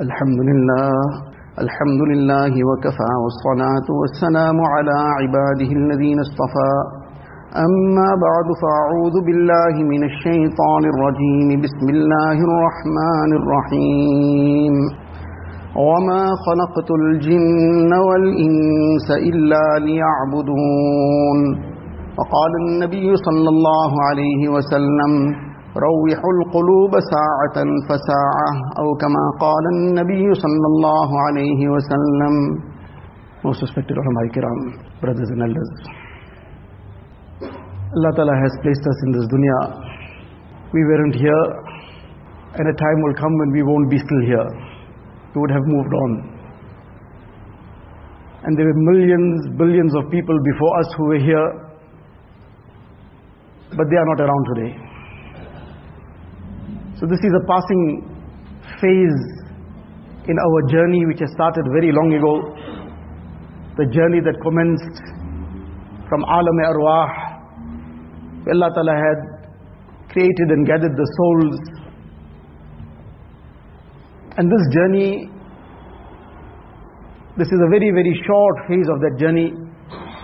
الحمد لله الحمد لله وكفى والصلاة والسلام على عباده الذين اصطفى. أما بعد فأعوذ بالله من الشيطان الرجيم. بسم الله الرحمن الرحيم. وما خلقت الجن والإنس إلا ليعبدون. وقال النبي صلى الله عليه وسلم روحوا القلوب ساعة فساعة أو كما قال النبي صلى الله عليه وسلم Most respected ulama kiram, brothers and elders. Allah Ta'ala has placed us in this dunya. We weren't here and a time will come when we won't be still here. We would have moved on. And there were millions, billions of people before us who were here, but they are not around today. So this is a passing phase in our journey which has started very long ago. The journey that commenced from Alam Arwah, Allah Ta'ala had created and gathered the souls. And this journey, this is a very, very short phase of that journey,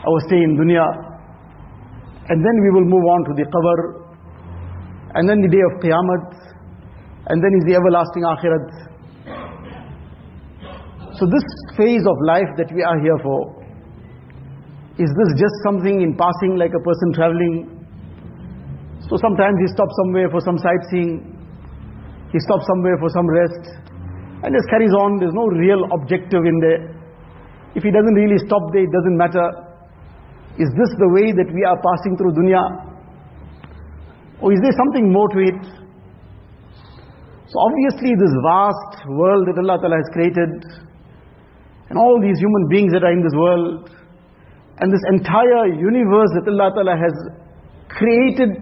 our stay in dunya. And then we will move on to the qabr, and then the day of Qiyamah, and then is the everlasting akhirat. So this phase of life that we are here for, is this just something in passing like a person traveling? So sometimes he stops somewhere for some sightseeing, he stops somewhere for some rest, and just carries on, there's no real objective in there. If he doesn't really stop there, it doesn't matter. Is this the way that we are passing through dunya? Or is there something more to it? So obviously this vast world that Allah Ta'ala has created, and all these human beings that are in this world, and this entire universe that Allah Ta'ala has created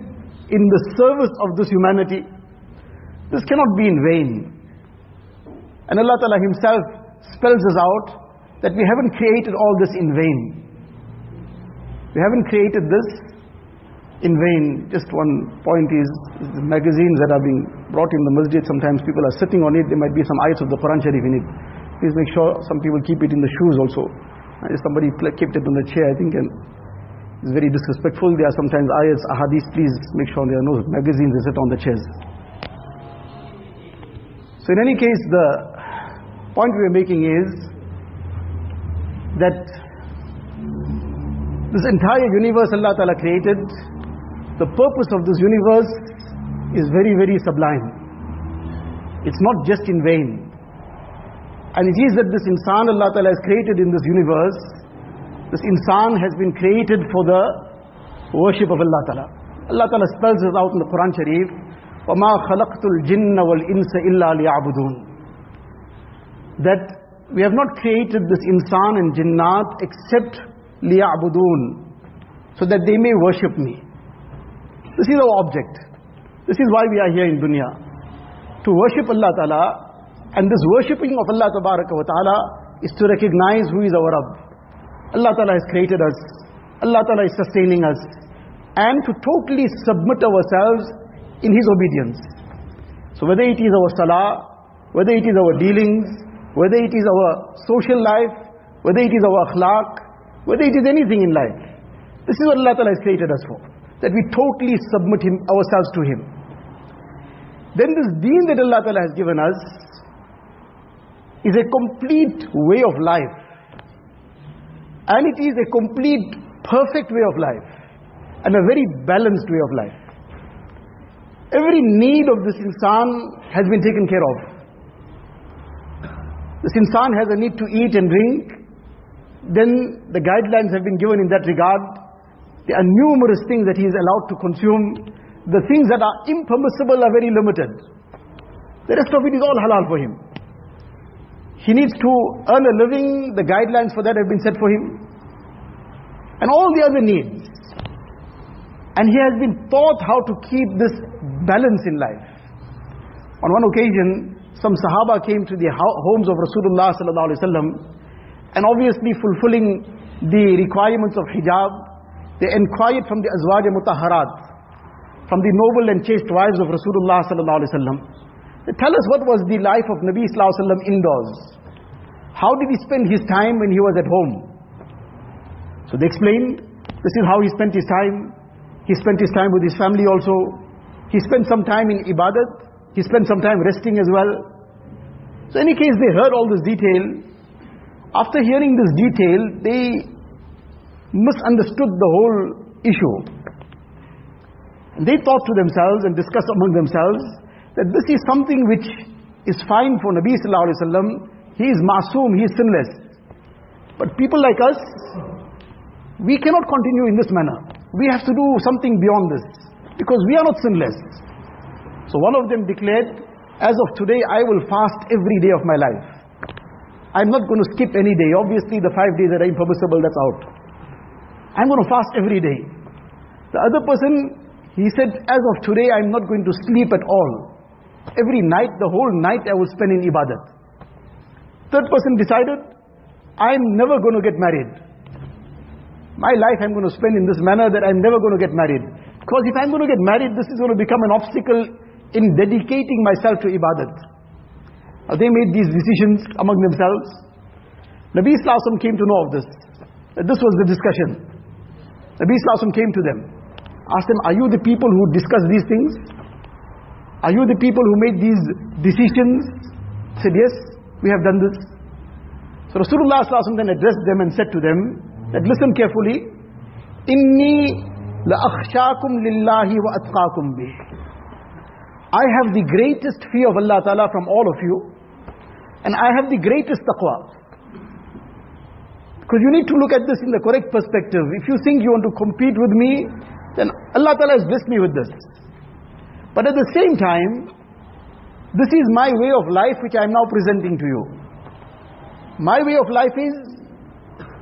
in the service of this humanity, this cannot be in vain. And Allah Ta'ala Himself spells us out that we haven't created all this in vain. We haven't created this in vain. Just one point is, is the magazines that are being brought in the masjid, sometimes people are sitting on it, there might be some ayats of the Quran Sharif in it. Please make sure some people keep it in the shoes also. If somebody kept it on the chair, I think and it's very disrespectful. There are sometimes ayats, ahadith, please make sure there are no magazines that sit on the chairs. So in any case, the point we are making is that this entire universe Allah Ta'ala created, the purpose of this universe is very, very sublime. It's not just in vain. And it is that this insan Allah Ta'ala has created in this universe, this insan has been created for the worship of Allah Ta'ala. Allah Ta'ala spells it out in the Quran Sharif, وَمَا خَلَقْتُ الْجِنَّ وَالْإِنسَ إِلَّا لِيَعْبُدُونَ That we have not created this insan and jinnat except liya'budun, so that they may worship me. This is our object. This is why we are here in dunya. To worship Allah Ta'ala, and this worshipping of Allah Ta'ala is to recognize who is our Rabb. Allah Ta'ala has created us. Allah Ta'ala is sustaining us. And to totally submit ourselves in His obedience. So whether it is our salah, whether it is our dealings, whether it is our social life, whether it is our akhlaq, whether it is anything in life. This is what Allah Ta'ala has created us for. That we totally submit him, ourselves to Him. Then this deen that Allah Ta'ala has given us is a complete way of life. And it is a complete, perfect way of life. And a very balanced way of life. Every need of this insan has been taken care of. This insan has a need to eat and drink, then the guidelines have been given in that regard. There are numerous things that he is allowed to consume. The things that are impermissible are very limited. The rest of it is all halal for him. He needs to earn a living, the guidelines for that have been set for him. And all the other needs. And he has been taught how to keep this balance in life. On one occasion, some Sahaba came to the homes of Rasulullah and obviously fulfilling the requirements of hijab, they inquired from the Azwaj Mutahharat, from the noble and chaste wives of Rasulullah sallallahu alaihi wasallam. Tell us what was the life of Nabi Sallallahu alaihi wasallam indoors. How did he spend his time when he was at home? So they explained, this is how he spent his time. He spent his time with his family also. He spent some time in ibadat. He spent some time resting as well. So in any case, they heard all this detail. After hearing this detail, they misunderstood the whole issue. And they thought to themselves and discussed among themselves that this is something which is fine for Nabi Sallallahu Alaihi Wasallam. He is masoom, he is sinless. But people like us, we cannot continue in this manner. We have to do something beyond this. Because we are not sinless. So one of them declared, as of today, I will fast every day of my life. I'm not going to skip any day. Obviously, the five days that are impermissible, that's out. I'm going to fast every day. The other person, he said, as of today, I'm not going to sleep at all. Every night, the whole night, I will spend in ibadat. Third person decided, I'm never going to get married. My life I'm going to spend in this manner that I'm never going to get married. Because if I'm going to get married, this is going to become an obstacle in dedicating myself to ibadat. Now they made these decisions among themselves. Nabi Islam came to know of this. This was the discussion. Nabi Islam came to them. Asked them, are you the people who discuss these things? Are you the people who made these decisions? Said, yes, we have done this. So Rasulullah then addressed them and said to them, that listen carefully, Inni لَأَخْشَاكُمْ لِلَّهِ وَأَتْقَاكُمْ بِهِ I have the greatest fear of Allah Ta'ala from all of you. And I have the greatest taqwa. Because you need to look at this in the correct perspective. If you think you want to compete with me, then Allah Ta'ala has blessed me with this. But at the same time, this is my way of life which I am now presenting to you. My way of life is,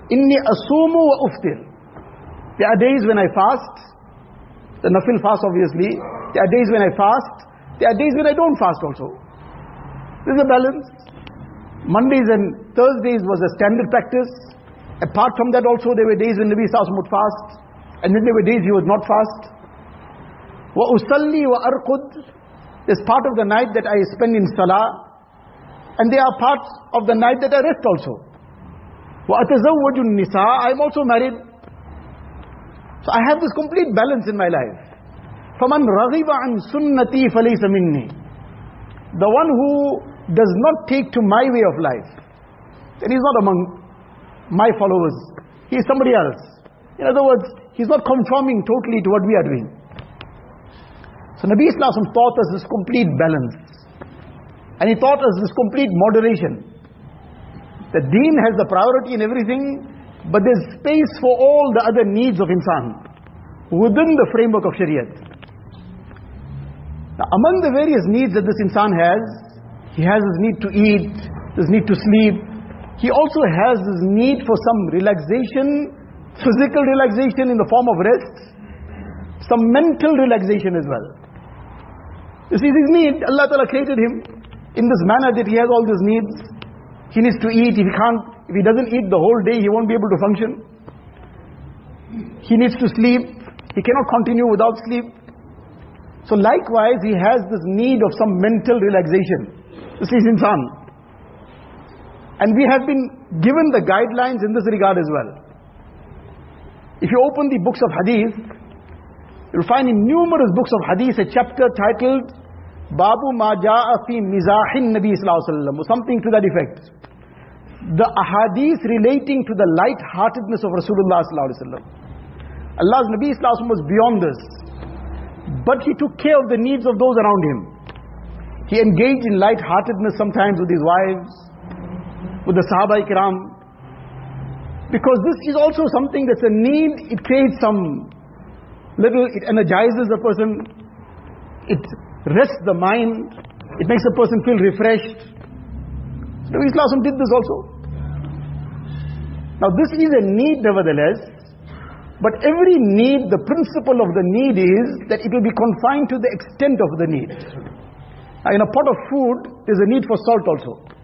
inni asumu wa uftir. There are days when I fast, the nafil fast obviously. There are days when I fast, there are days when I don't fast also. There's a balance. Mondays and Thursdays was a standard practice. Apart from that also there were days when Nabi Sallallahu would fast. And then there were days he would not fast. وَأُصَلِّي وَأَرْقُدْ There's part of the night that I spend in salah. And there are parts of the night that I rest also. وَأَتَزَوَّجُ النِّسَاء I'm also married. So I have this complete balance in my life. فَمَنْ رَغِبَ عَنْ سُنَّتِي فَلَيْسَ مِنِّي The one who does not take to my way of life, then he's not among my followers. He is somebody else. In other words, he's not conforming totally to what we are doing. So Nabi Islam taught us this complete balance. And he taught us this complete moderation. The deen has the priority in everything, but there's space for all the other needs of insan within the framework of Shariat. Now, among the various needs that this insan has, he has his need to eat, his need to sleep. He also has this need for some relaxation, physical relaxation in the form of rest, some mental relaxation as well. This is his need. Allah Ta'ala created him in this manner that he has all these needs. He needs to eat. If he can't, if he doesn't eat the whole day, he won't be able to function. He needs to sleep. He cannot continue without sleep. So likewise, he has this need of some mental relaxation. This is insan. And we have been given the guidelines in this regard as well. If you open the books of hadith, you'll find in numerous books of hadith a chapter titled Babu Ma Ja'a Fi Mizahin Nabi Sallallahu or something to that effect. The ahadith relating to the light-heartedness of Rasulullah Sallallahu Allah's Nabi Sallallahu was beyond this. But he took care of the needs of those around him. He engaged in light-heartedness sometimes with his wives, with the Sahaba Ikram. Because this is also something that's a need, it creates some little, it energizes the person, it rests the mind, it makes the person feel refreshed. Nabi Islam did this also. Now this is a need nevertheless, but every need, the principle of the need is that it will be confined to the extent of the need. Now in a pot of food, there's a need for salt also.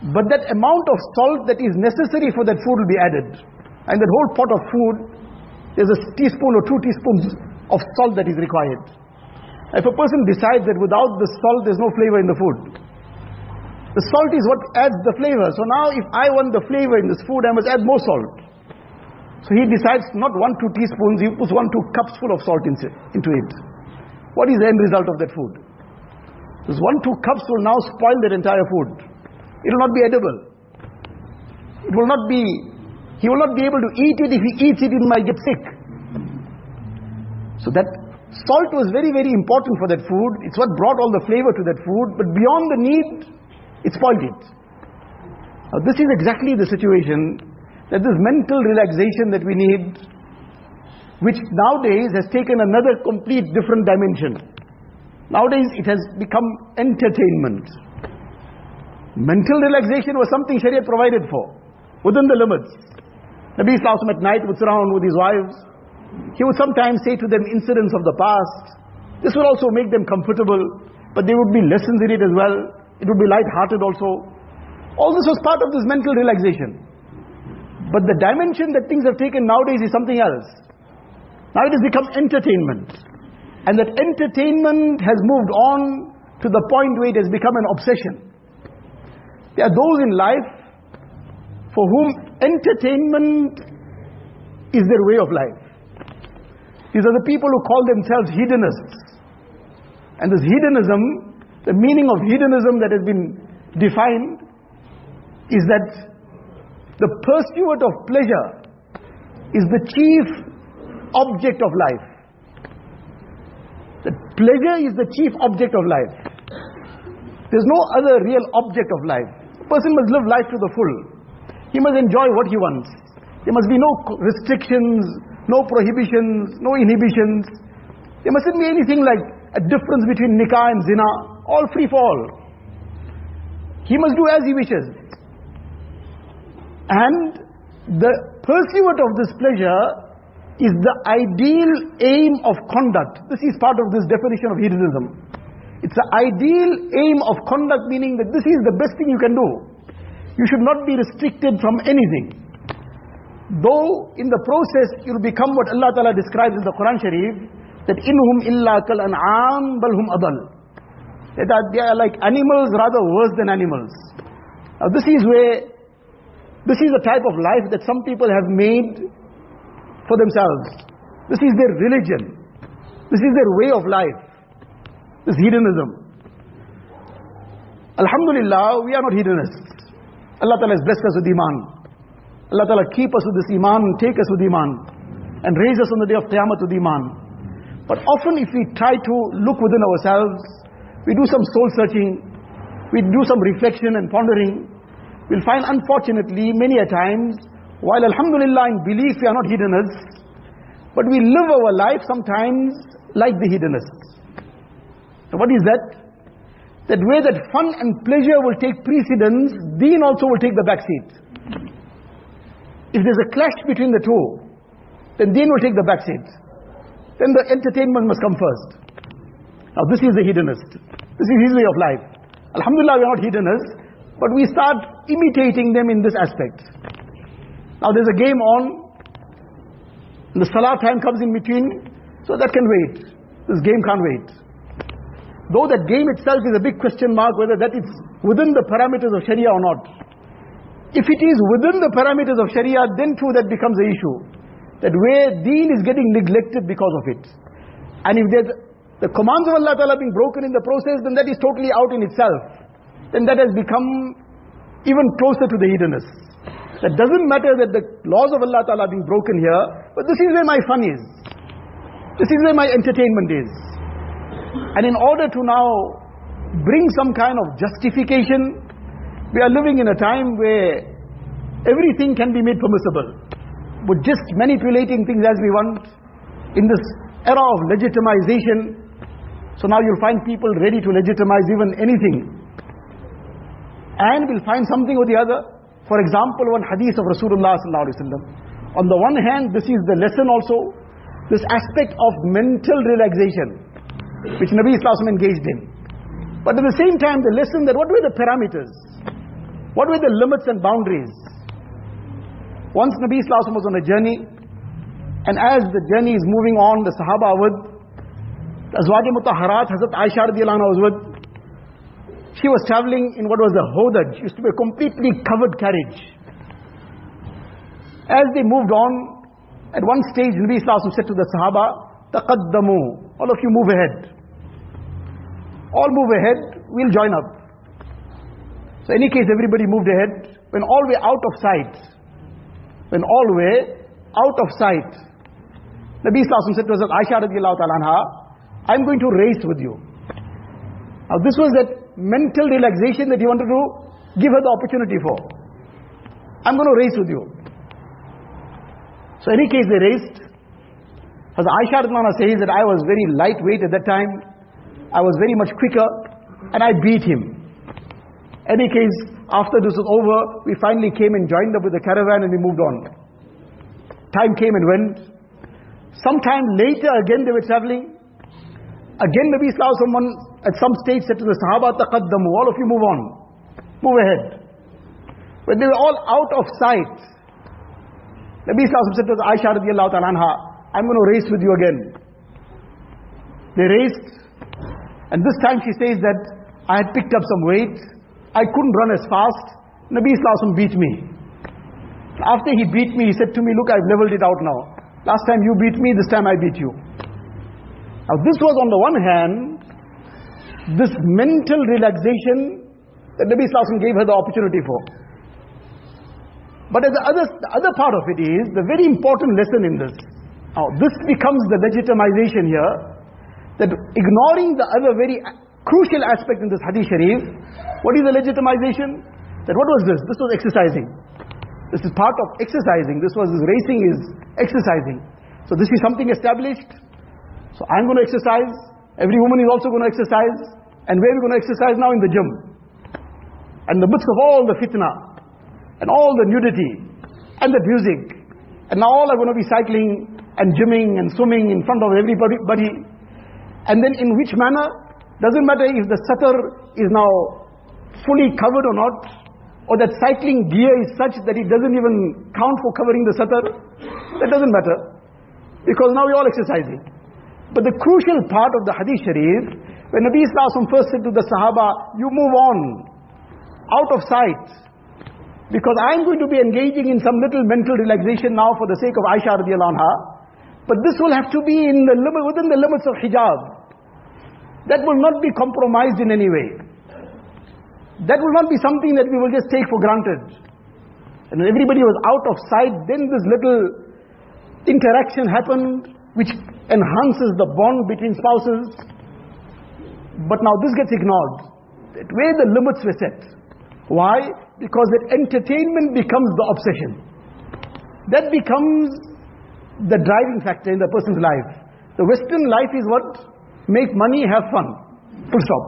But that amount of salt that is necessary for that food will be added. And that whole pot of food, there's a teaspoon or two teaspoons of salt that is required. If a person decides that without the salt there's no flavor in the food, the salt is what adds the flavor. So now if I want the flavor in this food, I must add more salt. So he decides not one, two teaspoons, he puts one, two cups full of salt into it. What is the end result of that food? Those one, two cups will now spoil that entire food. It will not be edible. It will not be, he will not be able to eat it. If he eats it, he might get sick. So that Salt was very, very important for that food. It's what brought all the flavor to that food. But beyond the need, it spoiled it. Now, this is exactly the situation that this mental relaxation that we need, which nowadays has taken another complete different dimension. Nowadays, it has become entertainment. Mental relaxation was something Sharia provided for, within the limits. Nabi Sallallahu at night would surround with his wives, he would sometimes say to them incidents of the past. This would also make them comfortable, but there would be lessons in it as well. It would be light-hearted also. All this was part of this mental relaxation. But the dimension that things have taken nowadays is something else. Now it has become entertainment. And that entertainment has moved on to the point where it has become an obsession. There are those in life for whom entertainment is their way of life. These are the people who call themselves hedonists. And this hedonism, the meaning of hedonism that has been defined is that the pursuit of pleasure is the chief object of life. That pleasure is the chief object of life. There's no other real object of life. Person must live life to the full. He must enjoy what he wants. There must be no restrictions, no prohibitions, no inhibitions. There mustn't be anything like a difference between nikah and zina, all free for all. He must do as he wishes. And the pursuit of this pleasure is the ideal aim of conduct. This is part of this definition of hedonism. It's the ideal aim of conduct, meaning that this is the best thing you can do. You should not be restricted from anything. Though in the process you'll become what Allah Ta'ala describes in the Quran Sharif, that inhum illa kal an'am balhum adal. That they are like animals rather worse than animals. Now this is where, this is the type of life that some people have made for themselves. This is their religion. This is their way of life. This hedonism. Alhamdulillah, we are not hedonists. Allah Ta'ala has blessed us with Iman. Allah Ta'ala keep us with this iman take us with iman and raise us on the day of Qiyamah with iman. But often if we try to look within ourselves, we do some soul searching, we do some reflection and pondering, we'll find unfortunately many a times, while alhamdulillah in belief we are not hedonists, but we live our life sometimes like the hedonists. So what is that? That way that fun and pleasure will take precedence, deen also will take the back seat. If there's a clash between the two, then deen will take the back seat. Then the entertainment must come first. Now this is the hedonist. This is his way of life. Alhamdulillah we are not hedonists, but we start imitating them in this aspect. Now there's a game on, the salah time comes in between, so that can wait. This game can't wait. Though that game itself is a big question mark whether that is within the parameters of Sharia or not. If it is within the parameters of Sharia, then too that becomes an issue. That where deen is getting neglected because of it. And if there's the commands of Allah Ta'ala being broken in the process, then that is totally out in itself. Then that has become even closer to the hedonists. That doesn't matter that the laws of Allah Ta'ala are being broken here, but this is where my fun is. This is where my entertainment is. And in order to now bring some kind of justification we are living in a time where everything can be made permissible. But just manipulating things as we want in this era of legitimization. So now you'll find people ready to legitimize even anything. And we'll find something or the other. For example, one hadith of Rasulullah On the one hand, this is the lesson also, this aspect of mental relaxation, which Nabi Islam engaged in. But at the same time, the lesson that what were the parameters? What were the limits and boundaries? Once Nabi Sallallahu was on a journey, and as the journey is moving on, the Sahaba would Azwaj Mutahharat, Hazrat Aisha radiallahu was with. She was traveling in what was the hodaj, used to be a completely covered carriage. As they moved on, at one stage, Nabi Sallallahu said to the Sahaba, Taqaddamu, all of you move ahead. All move ahead, we'll join up. So in any case, everybody moved ahead. When all were out of sight, when all were out of sight, Nabi Sallallahu said to us, Aisha radiallahu ta'ala anha, I'm going to race with you. Now this was that mental relaxation that he wanted to give her the opportunity for. I'm going to race with you. So in any case, they raced. As Aisha Radmana says that I was very lightweight at that time. I was very much quicker and I beat him. Any case, after this was over, we finally came and joined up with the caravan and we moved on. Time came and went. Sometime later again they were traveling. Again Nabi someone at some stage said to the Sahaba, Taqaddamu, all of you move on. Move ahead. When they were all out of sight, Nabi Sallallahu said to Aisha radiallahu ta'ala anha, I'm going to race with you again. They raced. And this time she says that I had picked up some weight. I couldn't run as fast. Nabi Sallallahu beat me. After he beat me, he said to me, look, I've leveled it out now. Last time you beat me, this time I beat you. Now this was on the one hand, this mental relaxation that Nabi Sallallahu gave her the opportunity for. But the other, the other part of it is, the very important lesson in this. Now this becomes the legitimization here, that ignoring the other very crucial aspect in this hadith sharif, what is the legitimization? That what was this? This was exercising. This is part of exercising. This was this racing is exercising. So this is something established. So I'm going to exercise. Every woman is also going to exercise. And where are we going to exercise now? In the gym. And the midst of all the fitna. And all the nudity. And the music. And now all are going to be cycling and gymming and swimming in front of everybody. And then in which manner? Doesn't matter if the satar is now fully covered or not, or that cycling gear is such that it doesn't even count for covering the satar. That doesn't matter. Because now we're all exercising. But the crucial part of the hadith sharif, when Nabi Sallallahu first said to the Sahaba, you move on, out of sight. Because I'm going to be engaging in some little mental relaxation now for the sake of Aisha radiallahu anha. But this will have to be in the limit, within the limits of hijab. That will not be compromised in any way. That will not be something that we will just take for granted. And when everybody was out of sight, then this little interaction happened, which enhances the bond between spouses. But now this gets ignored. That where the limits were set. Why? Because that entertainment becomes the obsession. That becomes the driving factor in the person's life. The Western life is what? Make money, have fun. Full stop.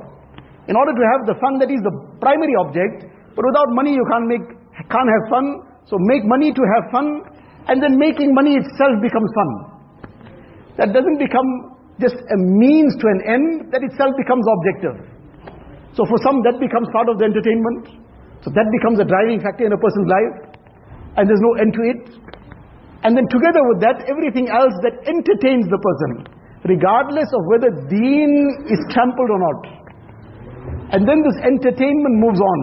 In order to have the fun, that is the primary object. But without money, you can't make, can't have fun. So make money to have fun, and then making money itself becomes fun. That doesn't become just a means to an end, that itself becomes objective. So for some, that becomes part of the entertainment. So that becomes a driving factor in a person's life, and there's no end to it. And then together with that, everything else that entertains the person regardless of whether deen is trampled or not. And then this entertainment moves on.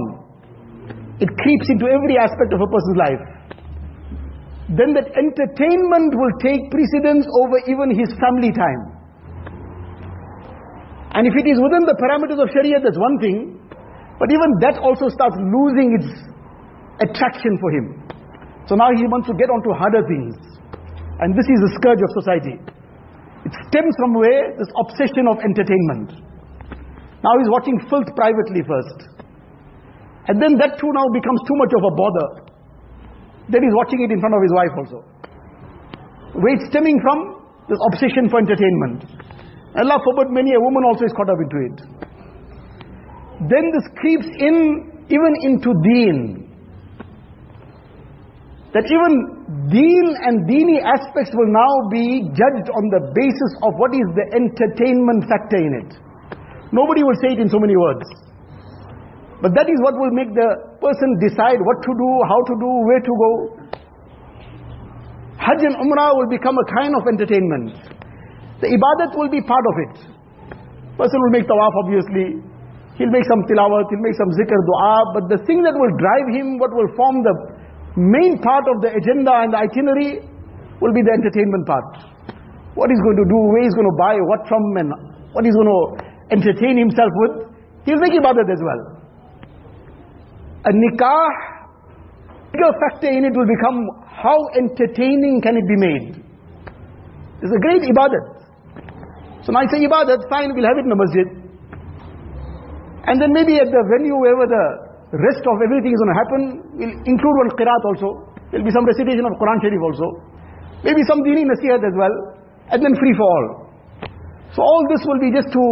It creeps into every aspect of a person's life. Then that entertainment will take precedence over even his family time. And if it is within the parameters of Sharia, that's one thing. But even that also starts losing its attraction for him. So now he wants to get onto harder things. And this is the scourge of society. It stems from where? This obsession of entertainment. Now he's watching filth privately first. And then that too now becomes too much of a bother. Then he's watching it in front of his wife also. Where it's stemming from? This obsession for entertainment. Allah forbid many a woman also is caught up into it. Then this creeps in, even into deen. That even deen and deeni aspects will now be judged on the basis of what is the entertainment factor in it. Nobody will say it in so many words. But that is what will make the person decide what to do, how to do, where to go. Hajj and Umrah will become a kind of entertainment. The ibadat will be part of it. Person will make tawaf obviously. He'll make some tilawat, he'll make some zikr, dua, but the thing that will drive him, what will form the main part of the agenda and the itinerary will be the entertainment part. What he's going to do, where he's going to buy, what from, and what he's going to entertain himself with. He'll make ibadat as well. A nikah, bigger factor in it will become how entertaining can it be made. It's a great ibadat. So now I say ibadat, fine, we'll have it in the masjid. And then maybe at the venue wherever the rest of everything is going to happen, we'll include one qiraat also. There'll be some recitation of Quran Sharif also. Maybe some dini nasihat as well. And then free for all. So all this will be just to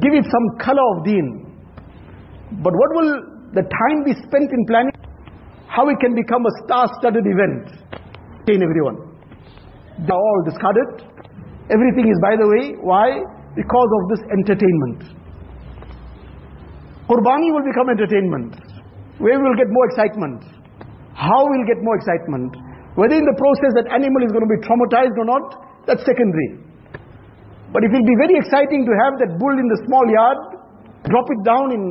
give it some color of deen. But what will the time be spent in planning? How it can become a star-studded event. In everyone. They are all discarded. Everything is by the way. Why? Because of this entertainment. Qurbani will become entertainment. Where we'll get more excitement. How we'll get more excitement. Whether in the process that animal is going to be traumatized or not, that's secondary. But it will be very exciting to have that bull in the small yard, drop it down in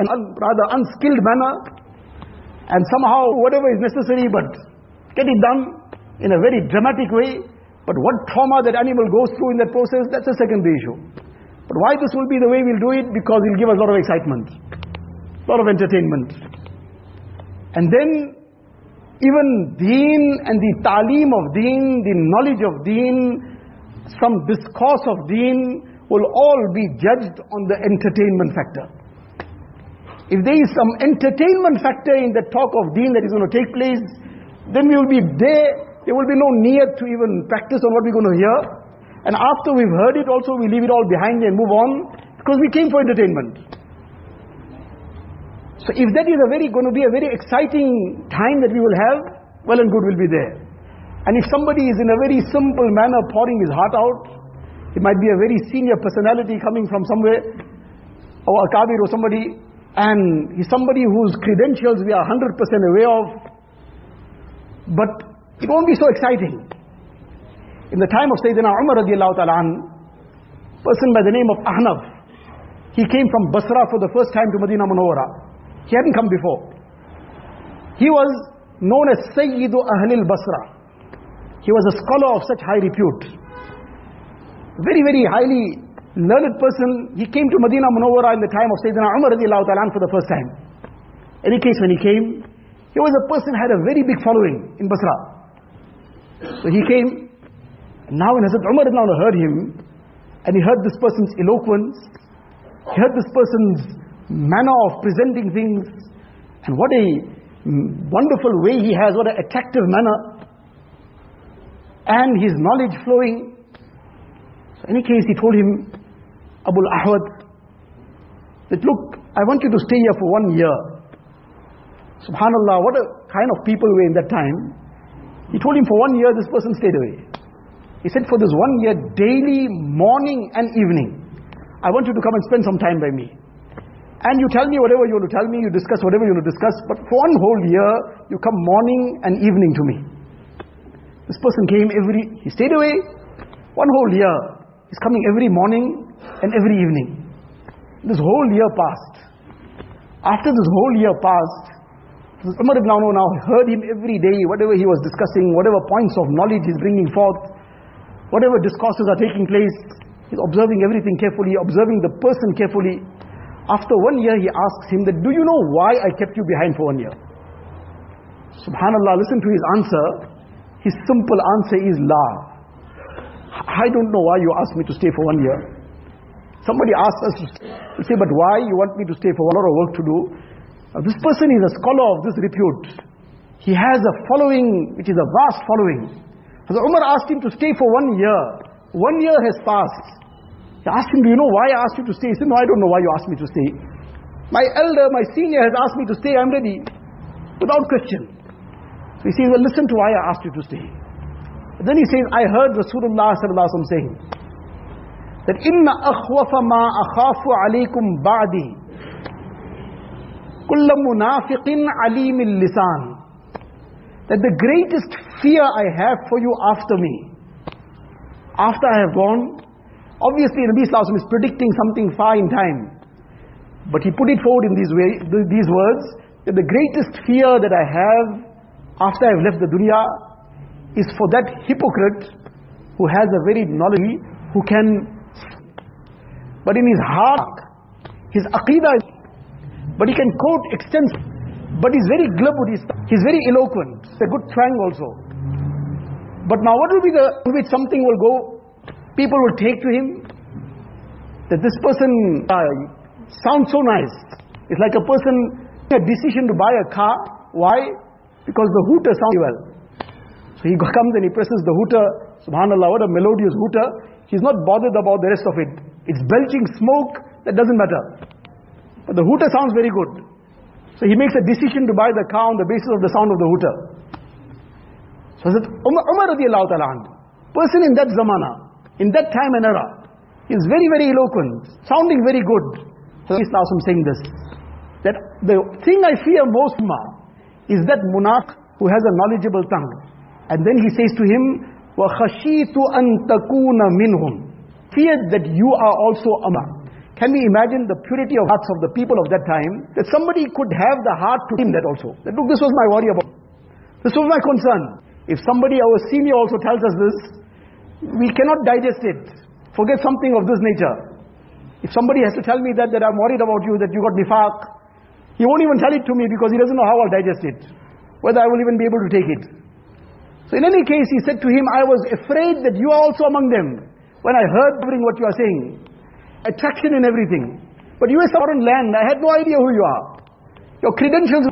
an un, rather unskilled manner, and somehow whatever is necessary, but get it done in a very dramatic way. But what trauma that animal goes through in that process, that's a secondary issue. But why this will be the way we'll do it? Because it'll give us a lot of excitement, lot of entertainment. And then, even deen and the talim of deen, the knowledge of deen, some discourse of deen will all be judged on the entertainment factor. If there is some entertainment factor in the talk of deen that is going to take place, then we will be there. There will be no need to even practice on what we're going to hear. And after we've heard it also, we leave it all behind and move on because we came for entertainment. So if that is a very going to be a very exciting time that we will have, well and good will be there. And if somebody is in a very simple manner pouring his heart out, it might be a very senior personality coming from somewhere, or a kabir or somebody, and he's somebody whose credentials we are 100% aware of, but it won't be so exciting. In the time of Sayyidina Umar radiallahu ta'ala person by the name of Ahnaf, he came from Basra for the first time to Medina Munawwara. He hadn't come before. He was known as Sayyidu Ahlil Basra. He was a scholar of such high repute. Very, very highly learned person. He came to Medina Munawwara in the time of Sayyidina Umar for the first time. In any case, when he came, he was a person had a very big following in Basra. So he came, now when Hazrat Umar heard him, and he heard this person's eloquence, he heard this person's manner of presenting things, and what a wonderful way he has, what an attractive manner, and his knowledge flowing. So in any case, he told him, Abul Ahwad, that look, I want you to stay here for one year. Subhanallah, what a kind of people were in that time. He told him for one year, this person stayed away. He said, for this one year, daily, morning and evening, I want you to come and spend some time by me. And you tell me whatever you want to tell me, you discuss whatever you want to discuss, but for one whole year, you come morning and evening to me. This person came every, he stayed away, one whole year. He's coming every morning and every evening. This whole year passed. After this whole year passed, Umar ibn now heard him every day, whatever he was discussing, whatever points of knowledge he's bringing forth, Whatever discourses are taking place, he's observing everything carefully, observing the person carefully. After one year, he asks him that, do you know why I kept you behind for one year? Subhanallah, listen to his answer. His simple answer is La. I don't know why you asked me to stay for one year. Somebody asked us to say, but why you want me to stay for one hour of work to do? This person is a scholar of this repute. He has a following, which is a vast following. Hazrat Umar asked him to stay for one year. One year has passed. He asked him, do you know why I asked you to stay? He said, no, I don't know why you asked me to stay. My elder, my senior has asked me to stay, I'm ready. Without question. So he says, well, listen to why I asked you to stay. then he says, I heard Rasulullah saying, that inna akhwafa ma akhafu alaykum ba'di kulla munafiqin alimil lisan that the greatest fear I have for you after me, after I have gone, Obviously, Nabi Sallallahu is predicting something far in time. But he put it forward in these, way, these words, that the greatest fear that I have after I've left the dunya is for that hypocrite who has a very knowledge, who can, but in his heart, his aqidah, but he can quote extensively, but he's very glib with his, he's very eloquent, it's a good twang also. But now what will be the, which something will go, people will take to him, that this person uh, sounds so nice. It's like a person, making a decision to buy a car, why? Because the hooter sounds well. So he comes and he presses the hooter. Subhanallah, what a melodious hooter. He's not bothered about the rest of it. It's belching smoke, that doesn't matter. But the hooter sounds very good. So he makes a decision to buy the car on the basis of the sound of the hooter. So Hazrat Umar, Umar radiallahu ta'ala person in that zamana, in that time and era, is very, very eloquent, sounding very good. So Islam saying this, that the thing I fear most is that monarch who has a knowledgeable tongue. And then he says to him, وَخَشِيتُ أَن تَكُونَ مِنْهُمْ Fear that you are also among. Can we imagine the purity of hearts of the people of that time? That somebody could have the heart to him that also. That look, this was my worry about. This was my concern. If somebody, our senior also tells us this, we cannot digest it. Forget something of this nature. If somebody has to tell me that, that I'm worried about you, that you got nifaq, he won't even tell it to me because he doesn't know how I'll digest it. Whether I will even be able to take it. So in any case, he said to him, I was afraid that you are also among them. When I heard what you are saying. Attraction in everything. But you are foreign land. I had no idea who you are. Your credentials.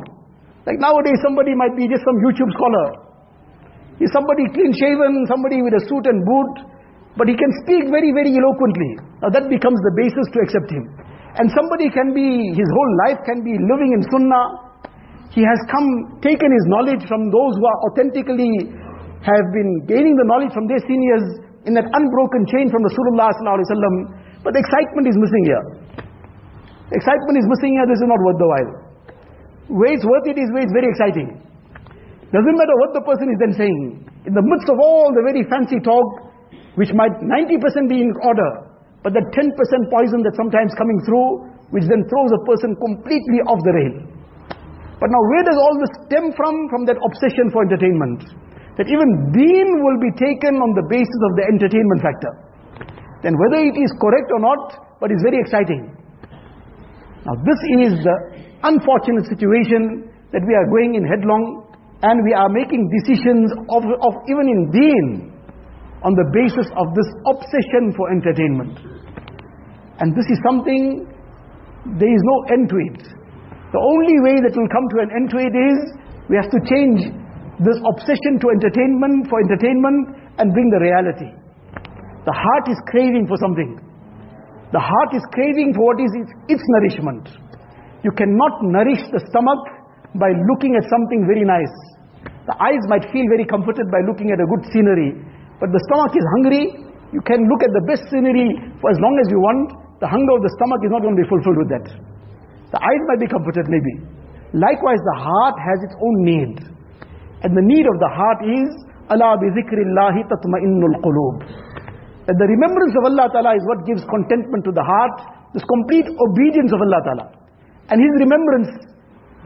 Like nowadays, somebody might be just some YouTube scholar. He's somebody clean shaven, somebody with a suit and boot. But he can speak very, very eloquently. Now that becomes the basis to accept him. And somebody can be, his whole life can be living in sunnah. He has come, taken his knowledge from those who are authentically have been gaining the knowledge from their seniors in that unbroken chain from Rasulullah sallallahu but the excitement is missing here. Excitement is missing here, this is not worth the while. Where it's worth it is where it's very exciting. Doesn't matter what the person is then saying. In the midst of all the very fancy talk, which might 90% be in order, but that 10% poison that sometimes coming through, which then throws a person completely off the rail. But now where does all this stem from? From that obsession for entertainment that even deen will be taken on the basis of the entertainment factor. Then whether it is correct or not, but it's very exciting. Now this is the unfortunate situation that we are going in headlong and we are making decisions of, of even in deen on the basis of this obsession for entertainment. And this is something, there is no end to it. The only way that will come to an end to it is, we have to change this obsession to entertainment, for entertainment, and bring the reality. The heart is craving for something. The heart is craving for what is its, its nourishment. You cannot nourish the stomach by looking at something very nice. The eyes might feel very comforted by looking at a good scenery, but the stomach is hungry. You can look at the best scenery for as long as you want. The hunger of the stomach is not going to be fulfilled with that. The eyes might be comforted maybe. Likewise, the heart has its own need. And the need of the heart is, Allah bi zikrillahi tatma'innul qulub. That the remembrance of Allah Ta'ala is what gives contentment to the heart, this complete obedience of Allah Ta'ala. And His remembrance,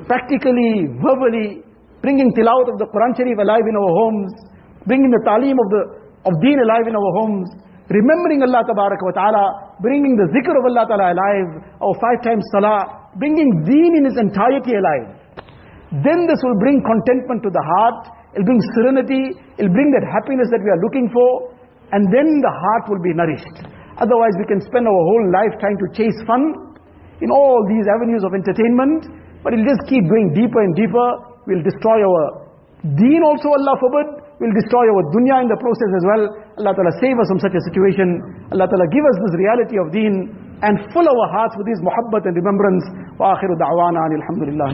practically, verbally, bringing tilawat of the Quran Sharif alive in our homes, bringing the talim of the of deen alive in our homes, remembering Allah Ta'ala, bringing the zikr of Allah Ta'ala alive, our five times salah, bringing deen in its entirety alive. Then this will bring contentment to the heart, it'll bring serenity, it'll bring that happiness that we are looking for, and then the heart will be nourished. Otherwise we can spend our whole life trying to chase fun in all these avenues of entertainment, but it'll just keep going deeper and deeper. We'll destroy our deen also, Allah forbid. We'll destroy our dunya in the process as well. Allah Ta'ala save us from such a situation. Allah Ta'ala give us this reality of deen and fill our hearts with this muhabbat and remembrance. Wa akhiru da'wana alhamdulillah.